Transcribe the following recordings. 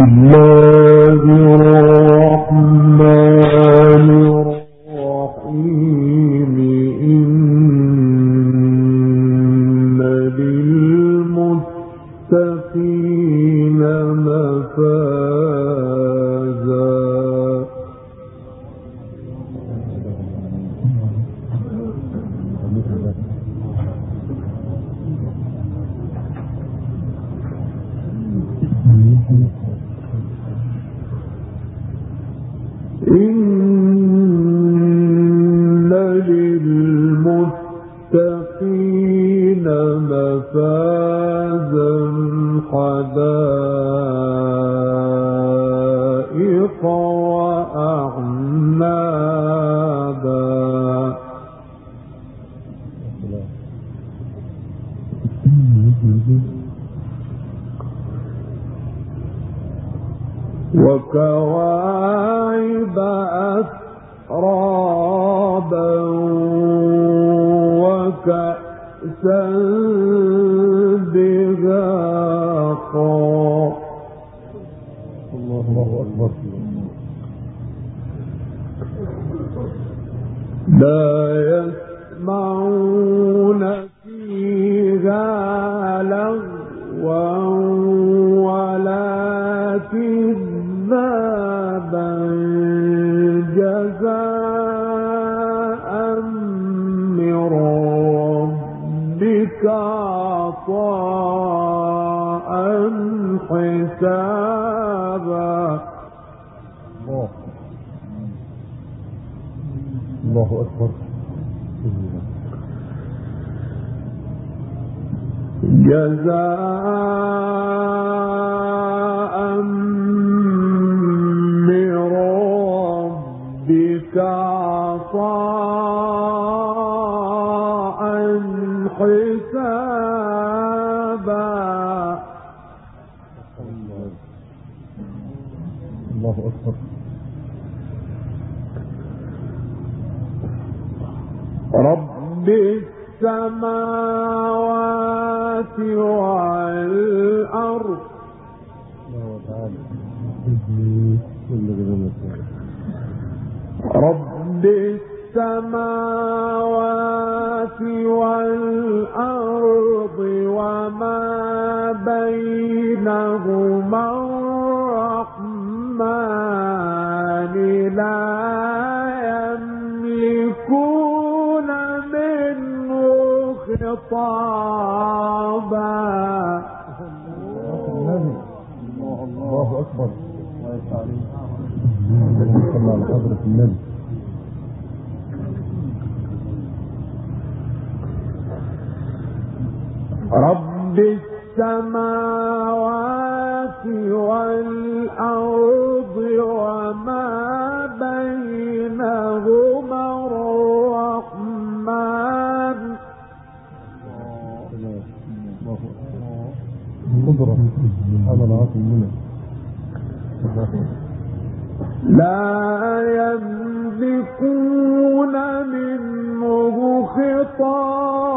الله الرحمن دهاقا الله أكبر. لا يسمعون فيها لغوا ولا كذابا جزاء من ربك عطاء. حسابا الله. الله أكبر. جزاء من ربك عطاء رب السماوات والأرض. رب السماوات والأرض وما بينهما الرحمن خطابا النبي الله أكبر. اللهم صل على حضرة النبي رب السماوات والأرض وما بينهما منه. لا يملكون منه خطابا.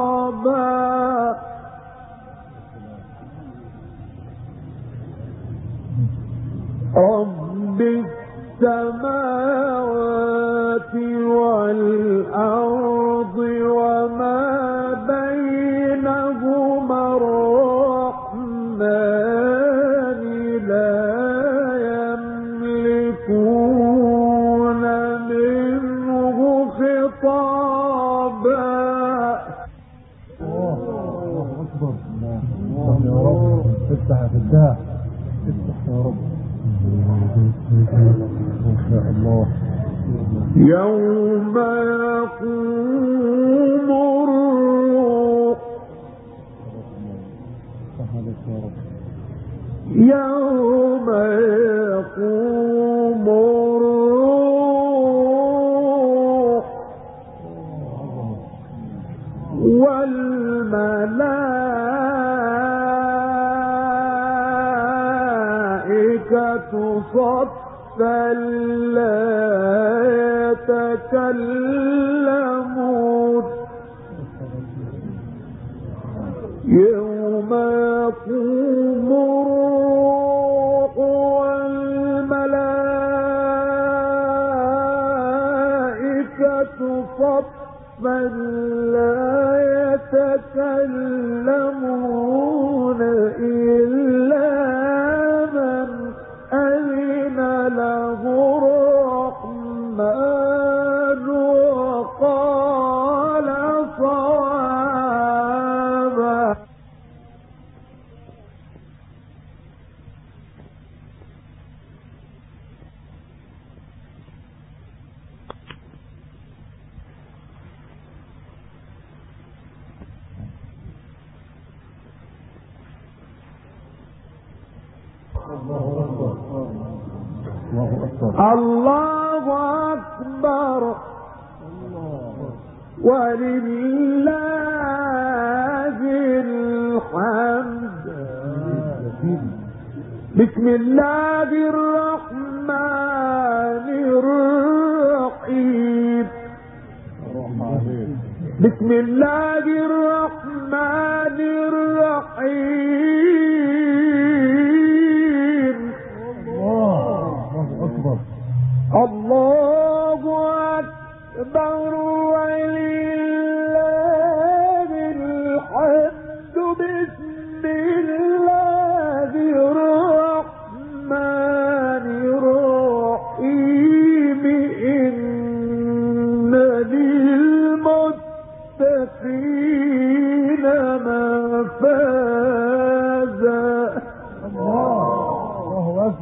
رب السماوات والأرض وما الرحمن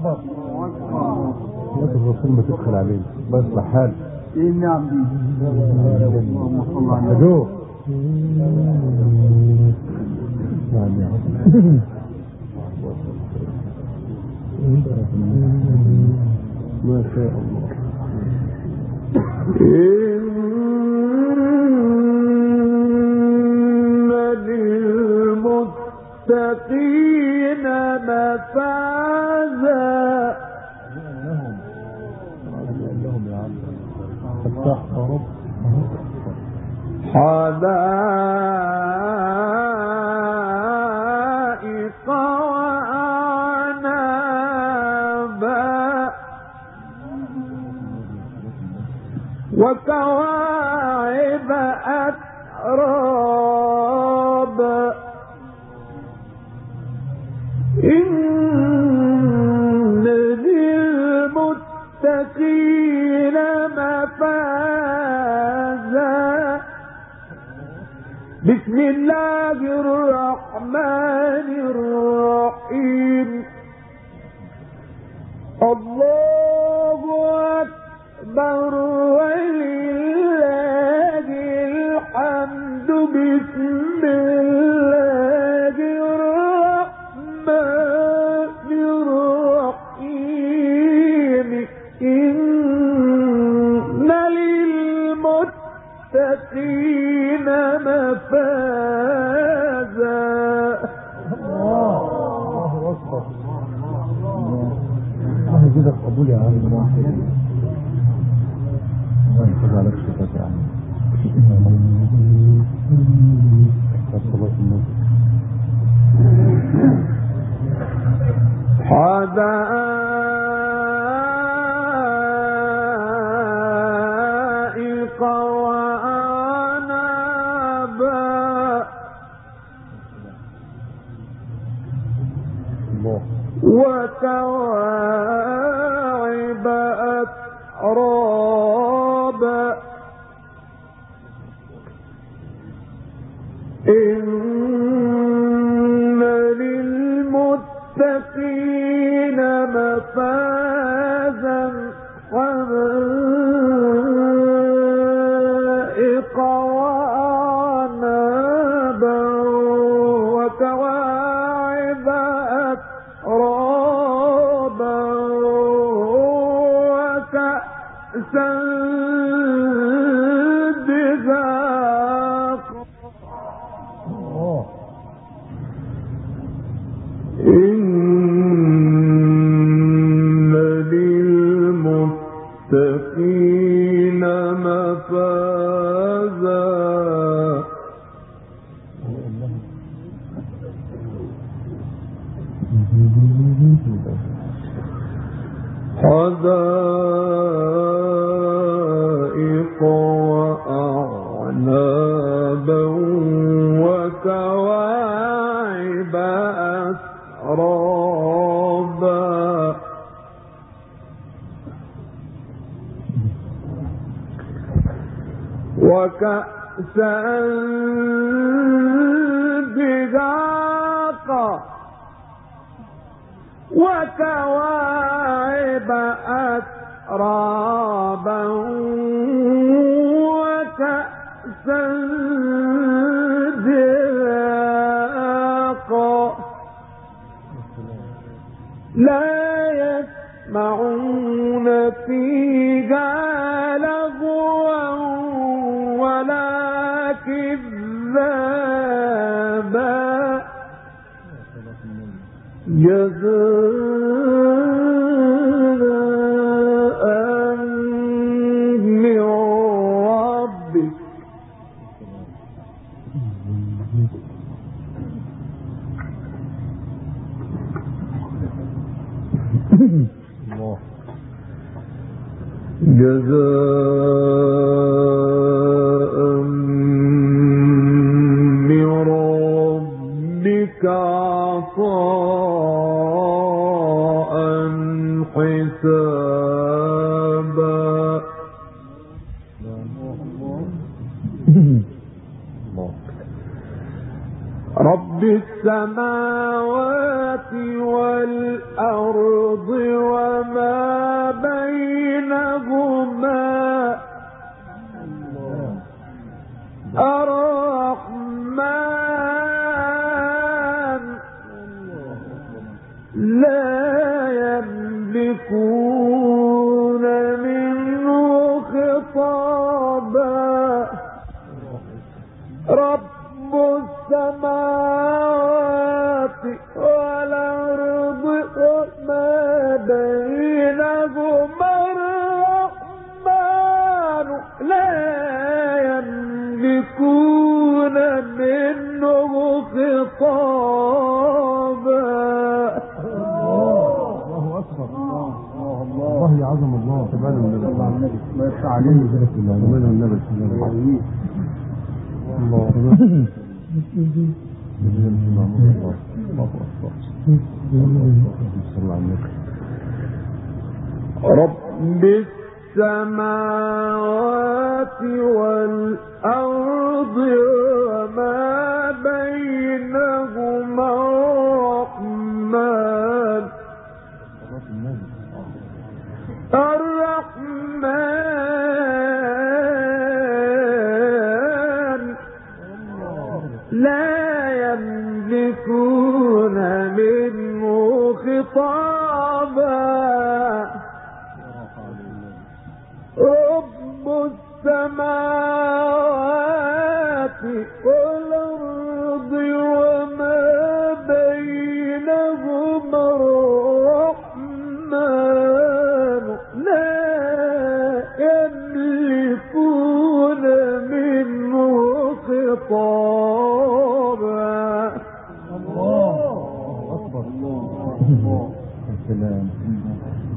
أكبر. لكن الرسول ما تدخل عليه. بيصلح حاله إيه، نعم أجوه نعم. يا ما شاء الله. إن للمتقين مفاتيح عذاب الله الرحمن رابا وكأسا كذابا. جزاء من ربك جزاء بينهما الرحمن لا يملكون منه خطابا. الله اكبر الله الله يعظم الله. سبحانه النبي الله. ما يفتح علينا بارك الله. سبحانه النبي الله الله اكبر صلى على النبي رب السماوات والأرض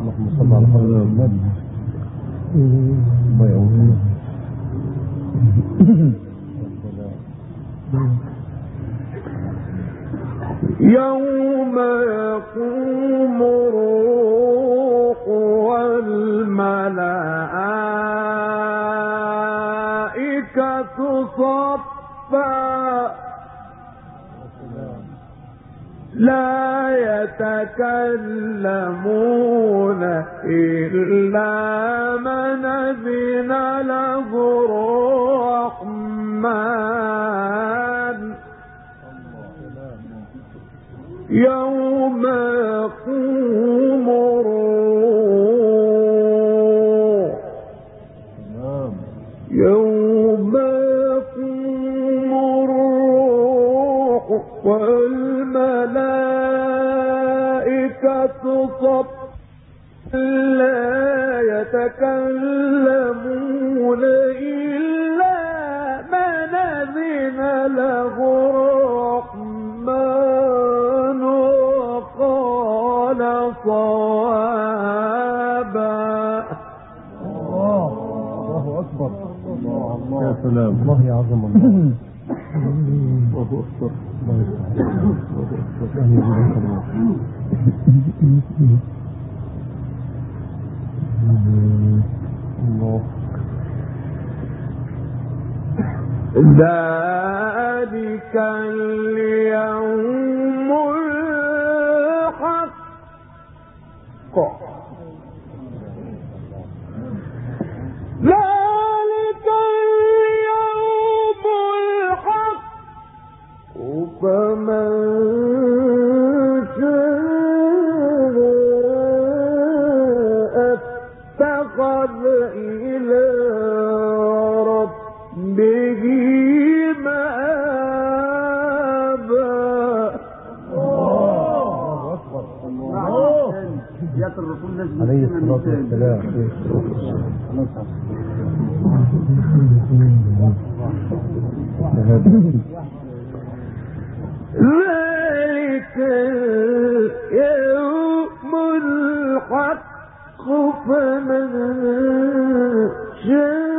اللهم صل على حضرة صوابا. الله الله أكبر. الله الله يا سلام. الله يعظم الله. الله أكبر. الله أكبر الله الله ذلك اليوم عليه الصلاة والسلام عليه الصلاة والسلام ذلك اليوم الحق فمن شاء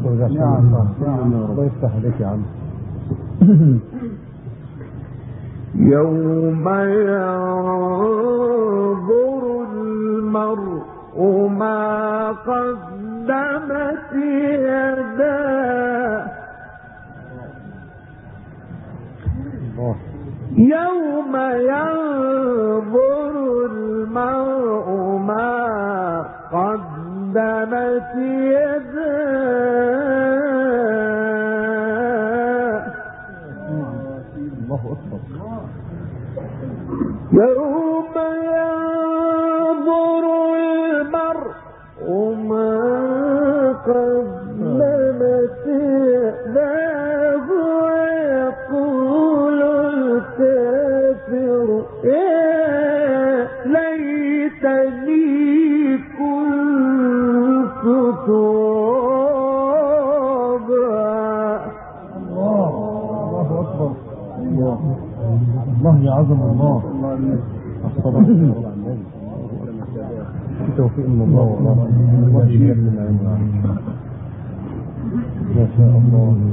قدر نعم، نعم، نعم يا عم الله يفتح عليك يا عم. يوم ينظر المرء ما قدمت يداه. يوم ينظر المرء ما قدمت يداه. الله أكبر يوم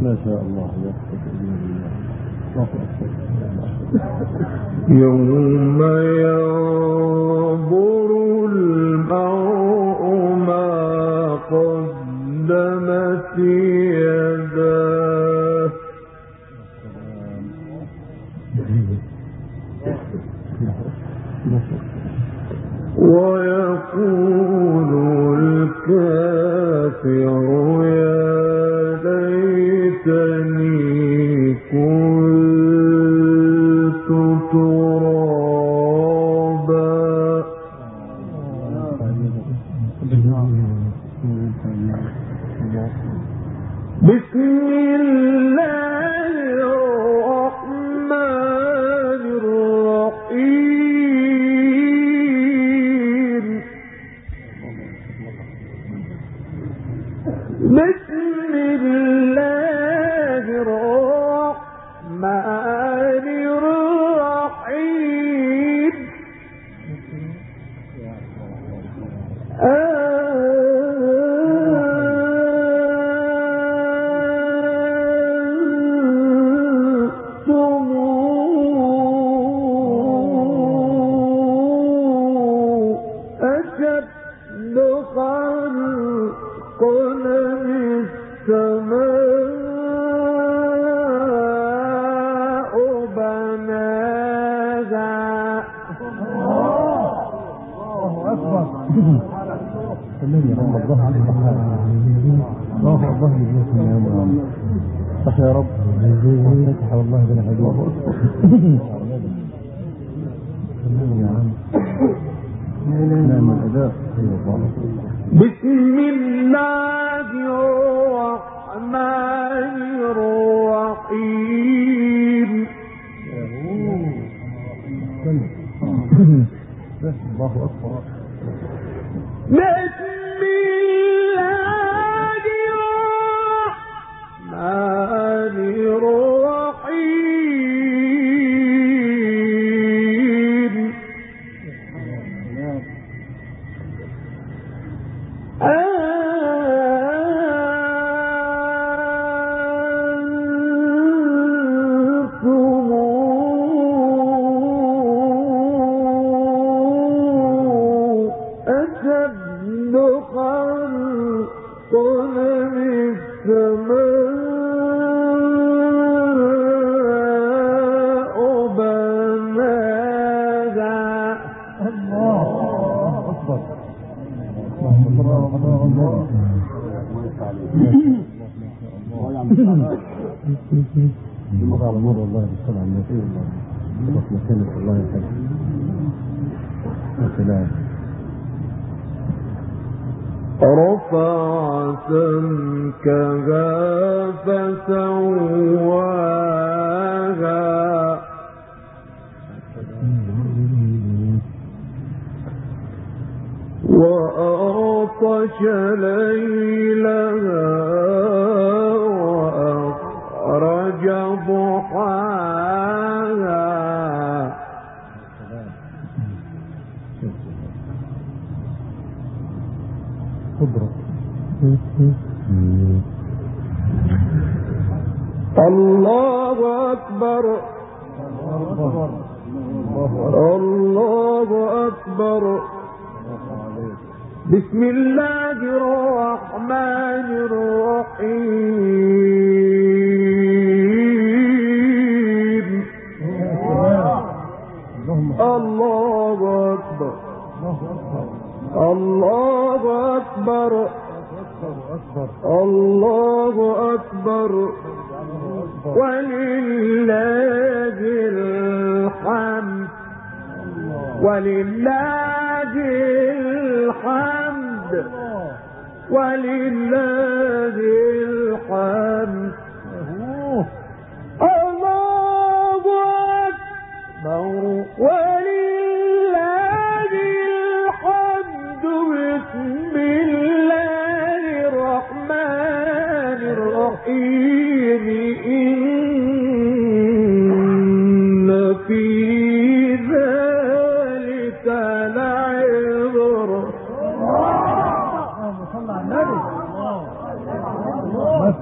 يوم يوم بسم الله. الله أكبر وأغطش ليلها وأخرج ضحاها. قدرة الله أكبر. الله أكبر. بسم الله الرحمن الرحيم. الله أكبر. الله أكبر. الله أكبر. ولله الحمد. ولله الحمد ولله الحمد. الله أكبر.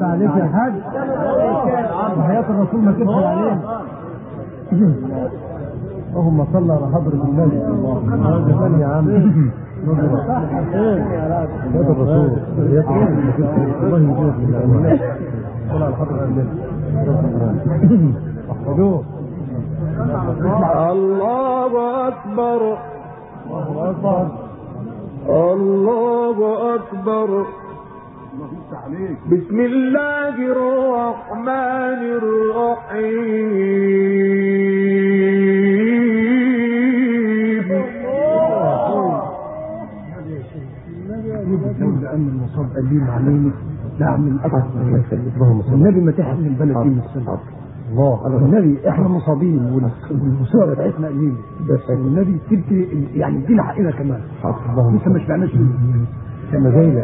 عليك يا حاج وحياة الرسول ما تدخل عليه اللهم صل على حضرة النبي الله يا عم الرسول الله الأمان صل على حضرة النبي احفظوه الله أكبر. الله أكبر. الله أكبر. بسم الله الرحمن الرحيم. لأن المصاب أليم عليني نعم من أكثر النبي ما تحمل البلد دي من السنة الله. النبي إحنا مصابين والمصيبه بتاعتنا قليله بس النبي تبت يعني ادينا حقنا كمان. لسه ما شبعناش كما زي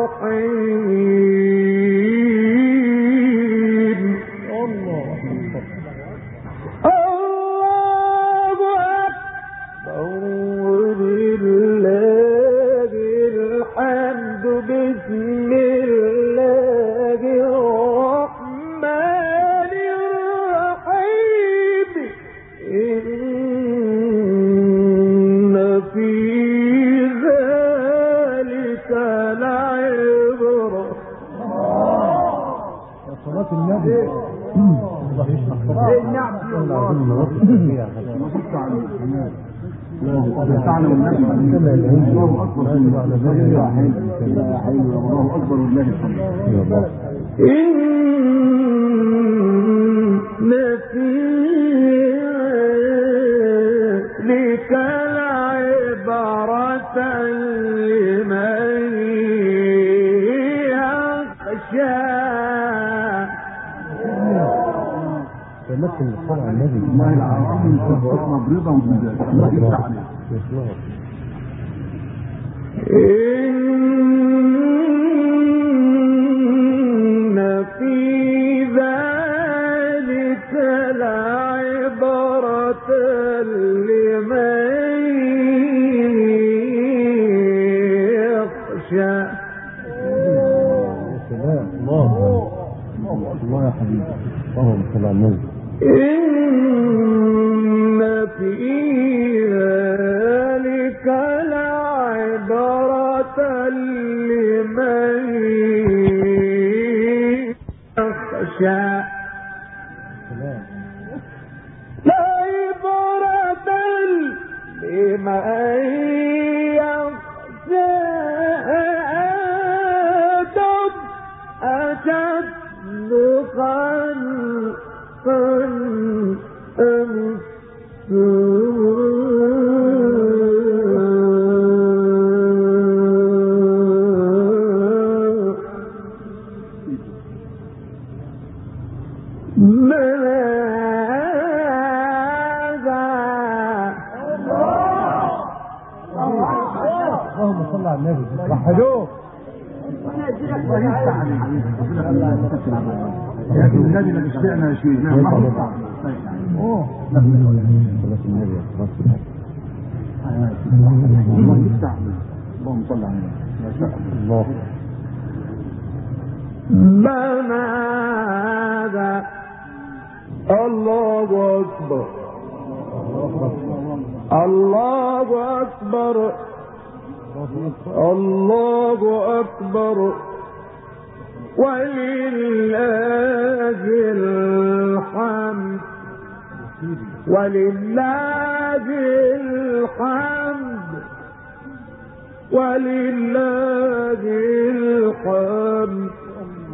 الله إن في ذلك لعبرة لمن يخشى تمثل الصلاة النبي العظيم تبقى رضا وجزاء الله يفتح عليك الله الله يا ربنا هذا. الله أكبر. الله أكبر. الله أكبر. ولله الحمد. ولله الحمد. ولله الحمد.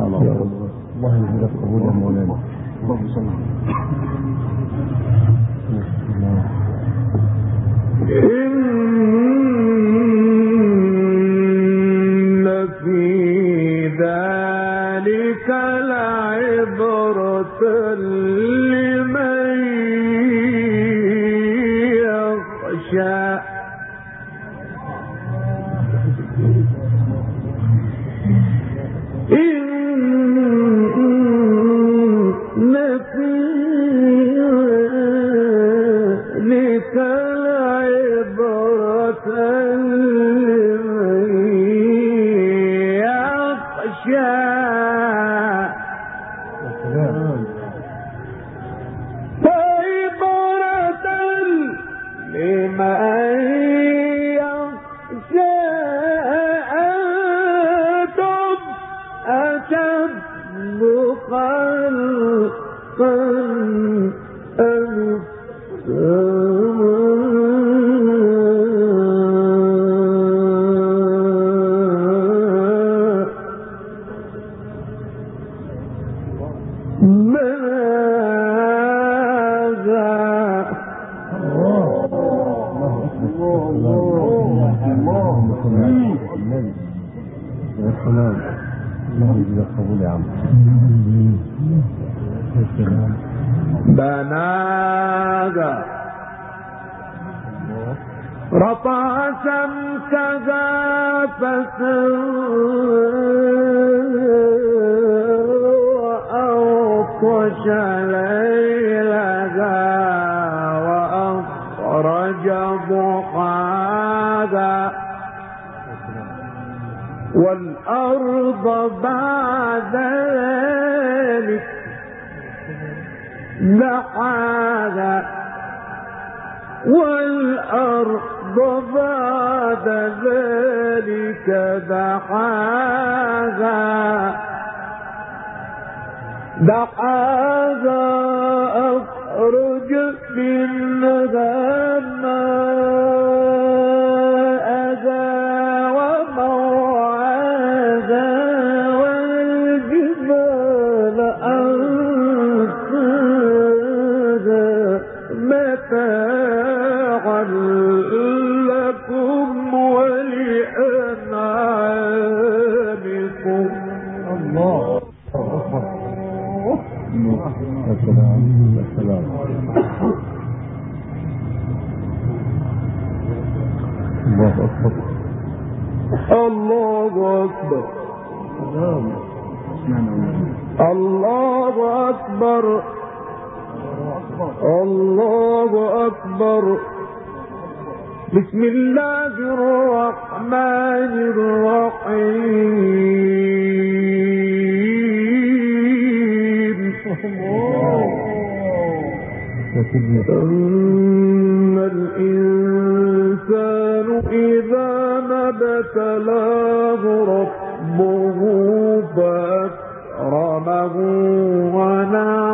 الله. الله قبول مولانا. إن في ذلك لعبرة رفع سمكها فسر وأوطش ليلها وأخرج ضحاها. والأرض بعد ذلك دحاها. والأرض بعد ذلك دحاها. دحاها أخرج منها يا سلام يا سلام الله أكبر الله أكبر. الله أكبر. الله أكبر. بسم الله الرحمن الرحيم. أما الإنسان إذا ما ابتلاه ربه فأكرمه ونعمه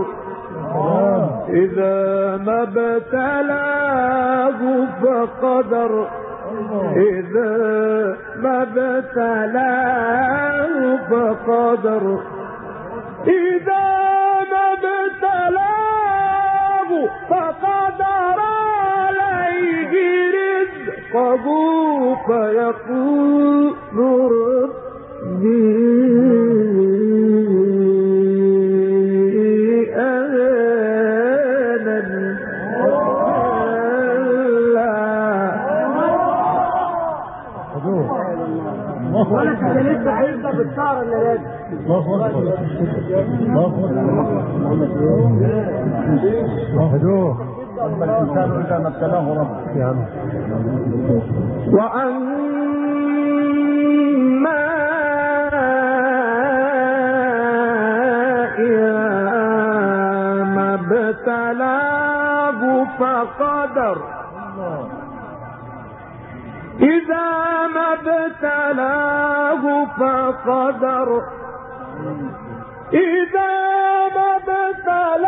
إذا ما ابتلاه فقدر إذا ما ابتلاه فقدر إذا ما ابتلاه فقدر عليه رزقه فيقول ربي لازم أكبر. وحدوه الإنسان إذا ما ابتلاه ربه ما فقدر. إذا ابتلاه فقدر. إذا ما ابتلاه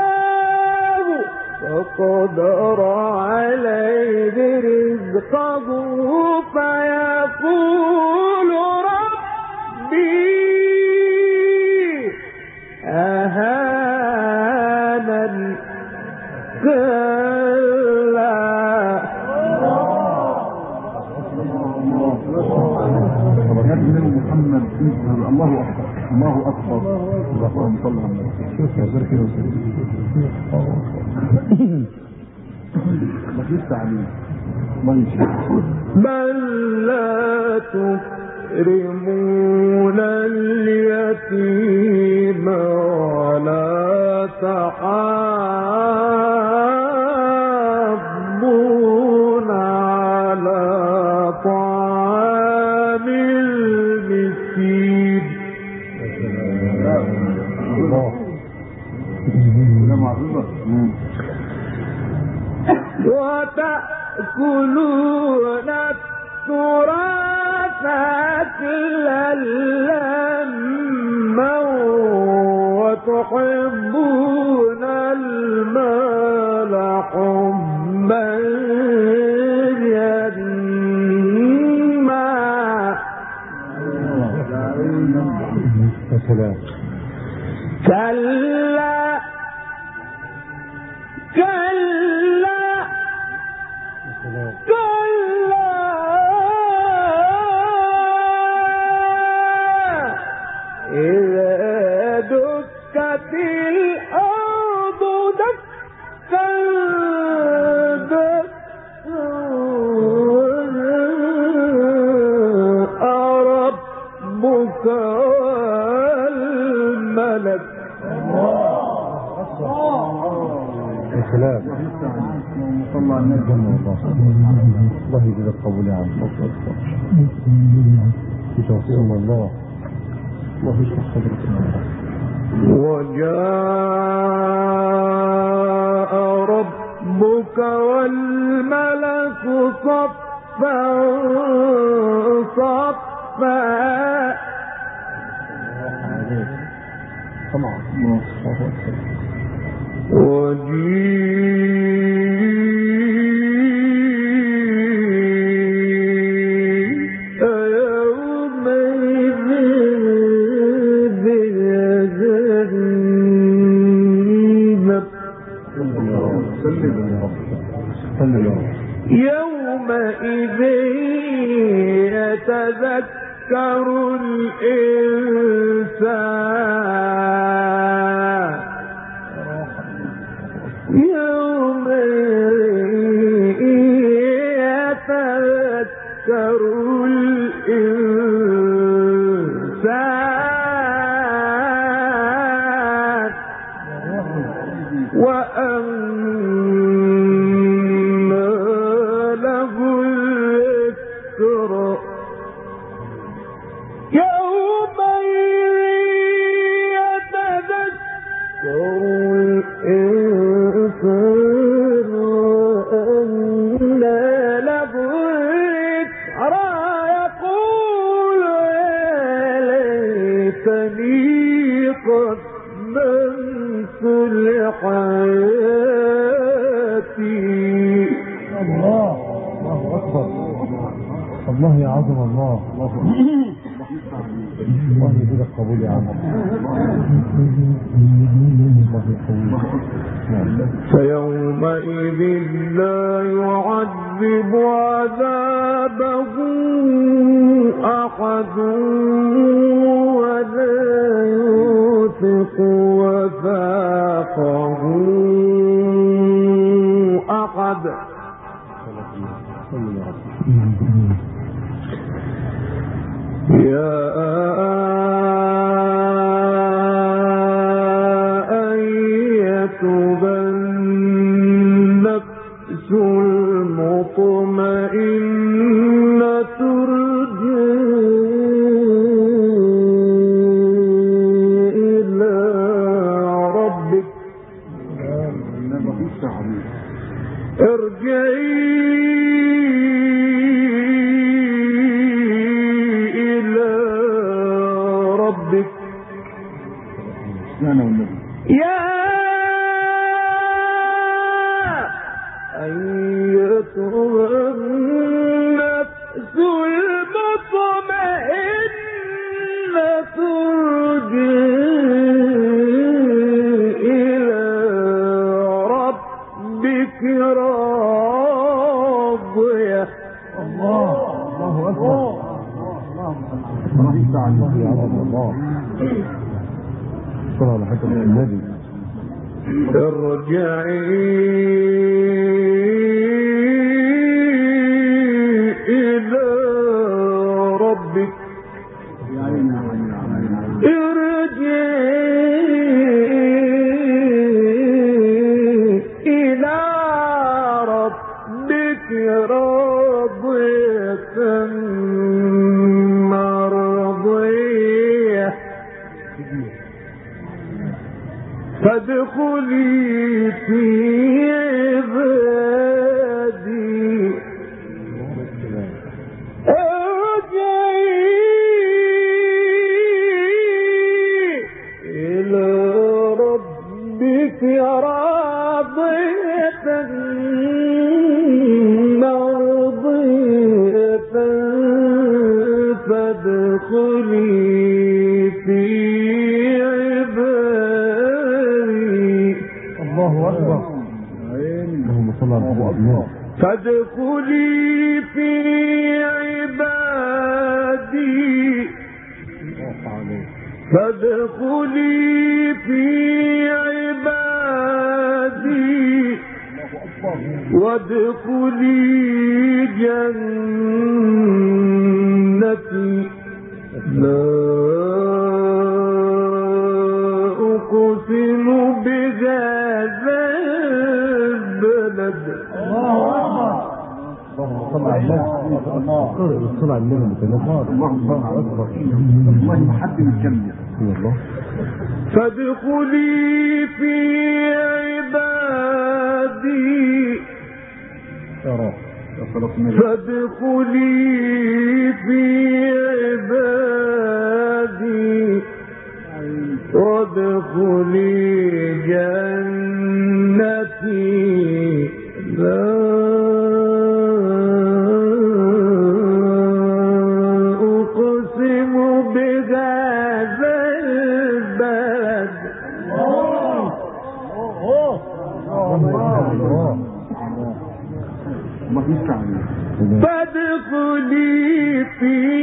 فقدر عليه رزقه فيقول منشی Good. الله الله إلى عن فضل الله. الله الله يشرح الله وجاء يومئذ يتذكر الإنسان. الله يا عظم الله. الله يجيب القبول يا عم. فيومئذ لا يعذب عذابه أحد ولا يوثق وثاقه أحد. يا ارجے فادخلي في عبادي. وادخلي البلد اللهم صل على النبي الله اكبر الله فادخلي في عبادي. فادخلي في عبادي. وادخلي جنتي. لا أقسم بهذا البلد. فادخلي في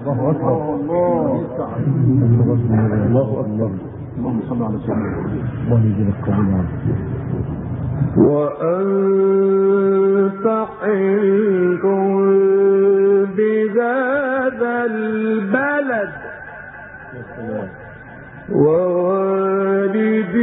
الله أكبر. الله الله أكبر. اللهم صل على سيدنا محمد. وأنت حل بهذا البلد. ووالد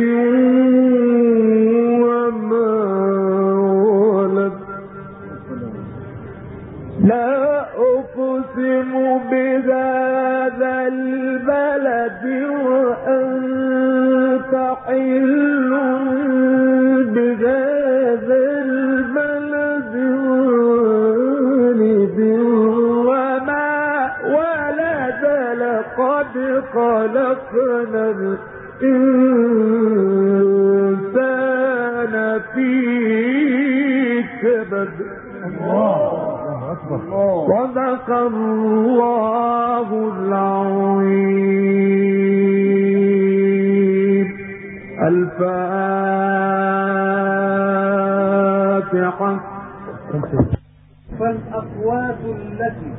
خلقنا الإنسان في كبد صدق الله العظيم الفاتحة. فالأقوات التي